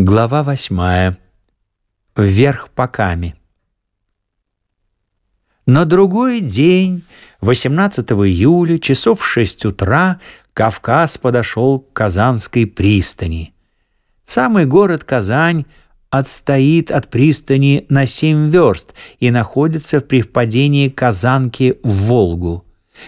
Глава восьмая. Вверх поками. На другой день, 18 июля, часов в шесть утра, Кавказ подошел к Казанской пристани. Самый город Казань отстоит от пристани на семь верст и находится в привпадении Казанки в Волгу.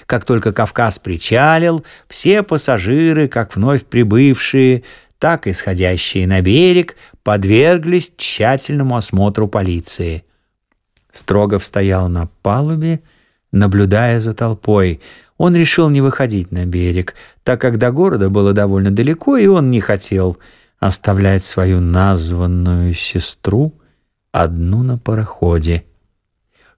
Как только Кавказ причалил, все пассажиры, как вновь прибывшие, так и сходящие на берег, подверглись тщательному осмотру полиции. Строгов стоял на палубе, наблюдая за толпой. Он решил не выходить на берег, так как до города было довольно далеко, и он не хотел оставлять свою названную сестру одну на пароходе.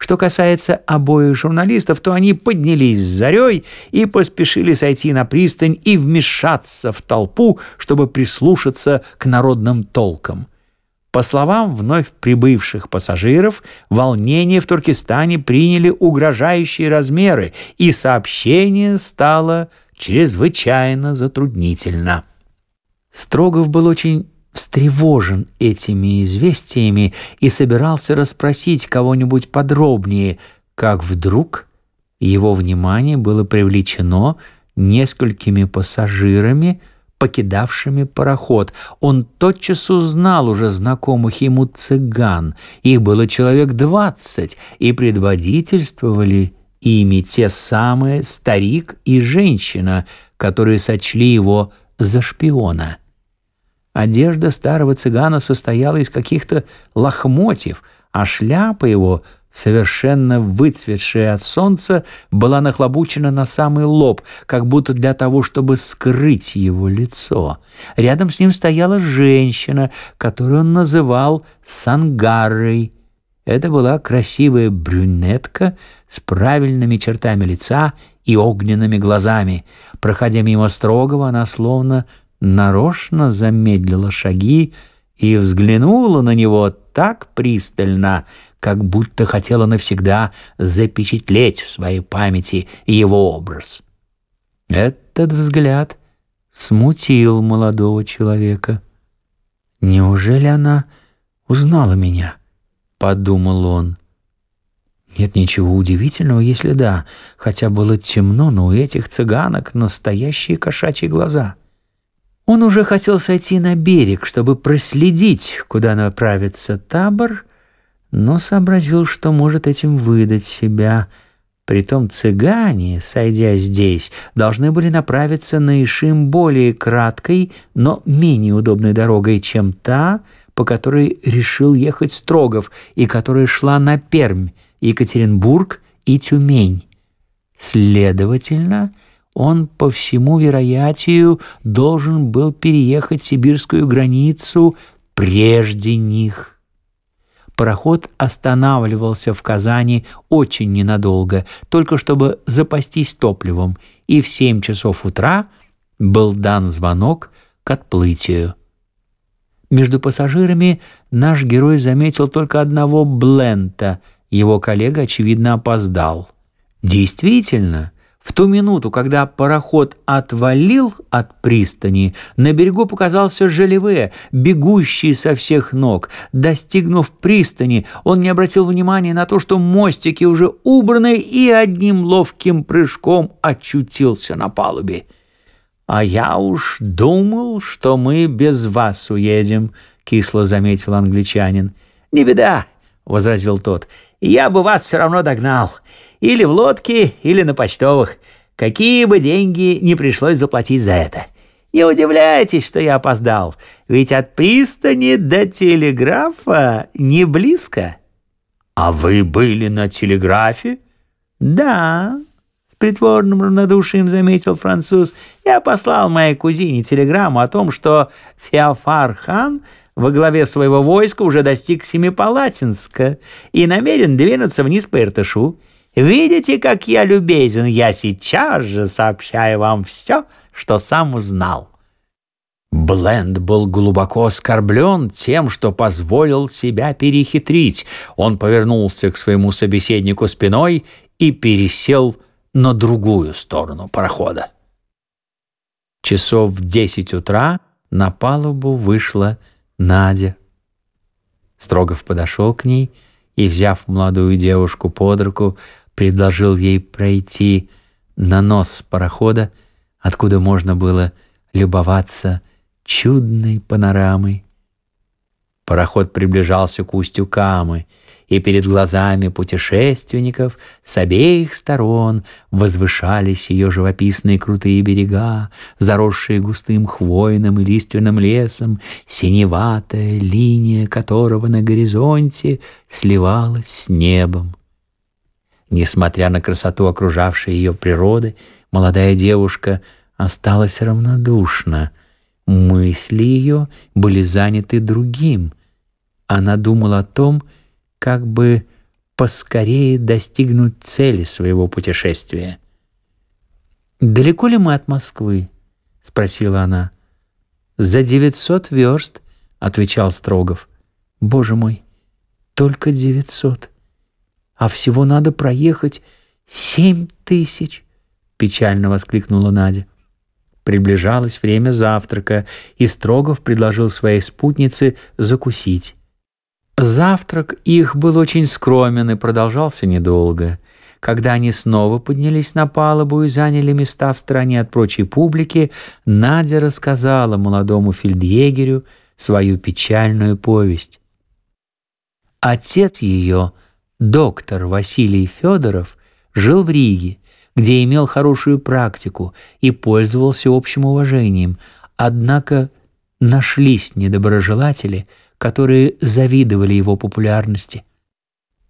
Что касается обоих журналистов, то они поднялись с зарей и поспешили сойти на пристань и вмешаться в толпу, чтобы прислушаться к народным толкам. По словам вновь прибывших пассажиров, волнения в Туркестане приняли угрожающие размеры, и сообщение стало чрезвычайно затруднительно. Строгов был очень встревожен этими известиями и собирался расспросить кого-нибудь подробнее, как вдруг его внимание было привлечено несколькими пассажирами, покидавшими пароход. Он тотчас узнал уже знакомых ему цыган. Их было человек двадцать, и предводительствовали ими те самые старик и женщина, которые сочли его за шпиона. Одежда старого цыгана состояла из каких-то лохмотьев, а шляпа его, совершенно выцветшая от солнца, была нахлобучена на самый лоб, как будто для того, чтобы скрыть его лицо. Рядом с ним стояла женщина, которую он называл Сангарой. Это была красивая брюнетка с правильными чертами лица и огненными глазами. Проходя мимо строгого, она словно нарочно замедлила шаги и взглянула на него так пристально, как будто хотела навсегда запечатлеть в своей памяти его образ. Этот взгляд смутил молодого человека. «Неужели она узнала меня?» — подумал он. Нет ничего удивительного, если да, хотя было темно, но у этих цыганок настоящие кошачьи глаза — он уже хотел сойти на берег, чтобы проследить, куда направится табор, но сообразил, что может этим выдать себя. Притом цыгане, сойдя здесь, должны были направиться на Ишим более краткой, но менее удобной дорогой, чем та, по которой решил ехать Строгов и которая шла на Пермь, Екатеринбург и Тюмень. Следовательно, он, по всему вероятию, должен был переехать сибирскую границу прежде них. Пароход останавливался в Казани очень ненадолго, только чтобы запастись топливом, и в семь часов утра был дан звонок к отплытию. Между пассажирами наш герой заметил только одного Блента, его коллега, очевидно, опоздал. Действительно, в ту минуту, когда пароход отвалил от пристани, на берегу показался Желеве, бегущий со всех ног. Достигнув пристани, он не обратил внимания на то, что мостики уже убраны, и одним ловким прыжком очутился на палубе. «А я уж думал, что мы без вас уедем», — кисло заметил англичанин. «Не беда», — возразил тот, — «я бы вас все равно догнал». Или в лодке, или на почтовых. Какие бы деньги не пришлось заплатить за это. Не удивляйтесь, что я опоздал, ведь от пристани до телеграфа не близко. А вы были на телеграфе? Да, с притворным равнодушием заметил француз. Я послал моей кузине телеграмму о том, что Феофар хан во главе своего войска уже достиг Семипалатинска и намерен двинуться вниз по Иртышу. Видите, как я любезен? Я сейчас же сообщаю вам все, что сам узнал». Бленд был глубоко оскорблен тем, что позволил себя перехитрить. Он повернулся к своему собеседнику спиной и пересел на другую сторону парохода. Часов в десять утра на палубу вышла Надя. Строгов подошел к ней и, взяв молодую девушку под руку, предложил ей пройти на нос парохода, откуда можно было любоваться чудной панорамой. Пароход приближался к устью Камы, и перед глазами путешественников с обеих сторон возвышались ее живописные крутые берега, заросшие густым хвойным и лиственным лесом, синеватая линия которого на горизонте сливалась с небом. Несмотря на красоту окружавшей ее природы, молодая девушка осталась равнодушна — Мысли ее были заняты другим. Она думала о том, как бы поскорее достигнуть цели своего путешествия. «Далеко ли мы от Москвы?» — спросила она. «За девятьсот верст», — отвечал Строгов. «Боже мой, только девятьсот. А всего надо проехать семь тысяч!» — печально воскликнула Надя. Приближалось время завтрака, и Строгов предложил своей спутнице закусить. Завтрак их был очень скромен и продолжался недолго. Когда они снова поднялись на палубу и заняли места в стороне от прочей публики, Надя рассказала молодому фельдъегерю свою печальную повесть. Отец ее, доктор Василий Федоров, жил в Риге где имел хорошую практику и пользовался общим уважением, однако нашлись недоброжелатели, которые завидовали его популярности.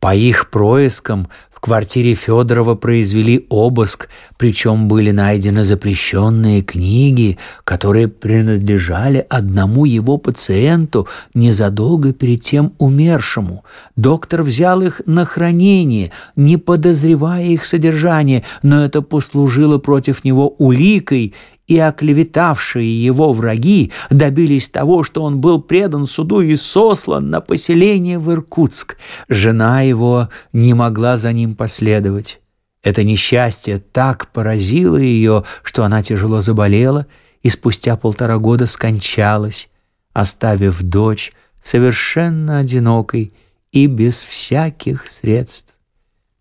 По их проискам квартире Федорова произвели обыск, причем были найдены запрещенные книги, которые принадлежали одному его пациенту незадолго перед тем умершему. Доктор взял их на хранение, не подозревая их содержание, но это послужило против него уликой, и оклеветавшие его враги добились того, что он был предан суду и сослан на поселение в Иркутск. Жена его не могла за ним последовать. Это несчастье так поразило ее, что она тяжело заболела и спустя полтора года скончалась, оставив дочь совершенно одинокой и без всяких средств.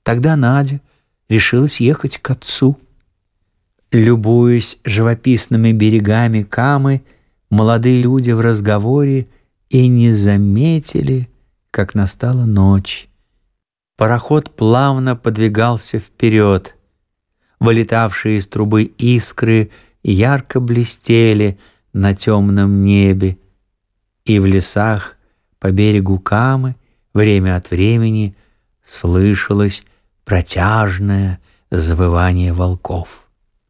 Тогда Надя решилась ехать к отцу. Любуясь живописными берегами Камы, молодые люди в разговоре и не заметили, как настала ночь. Пароход плавно подвигался вперед. Вылетавшие из трубы искры ярко блестели на темном небе, и в лесах по берегу Камы время от времени слышалось протяжное завывание волков.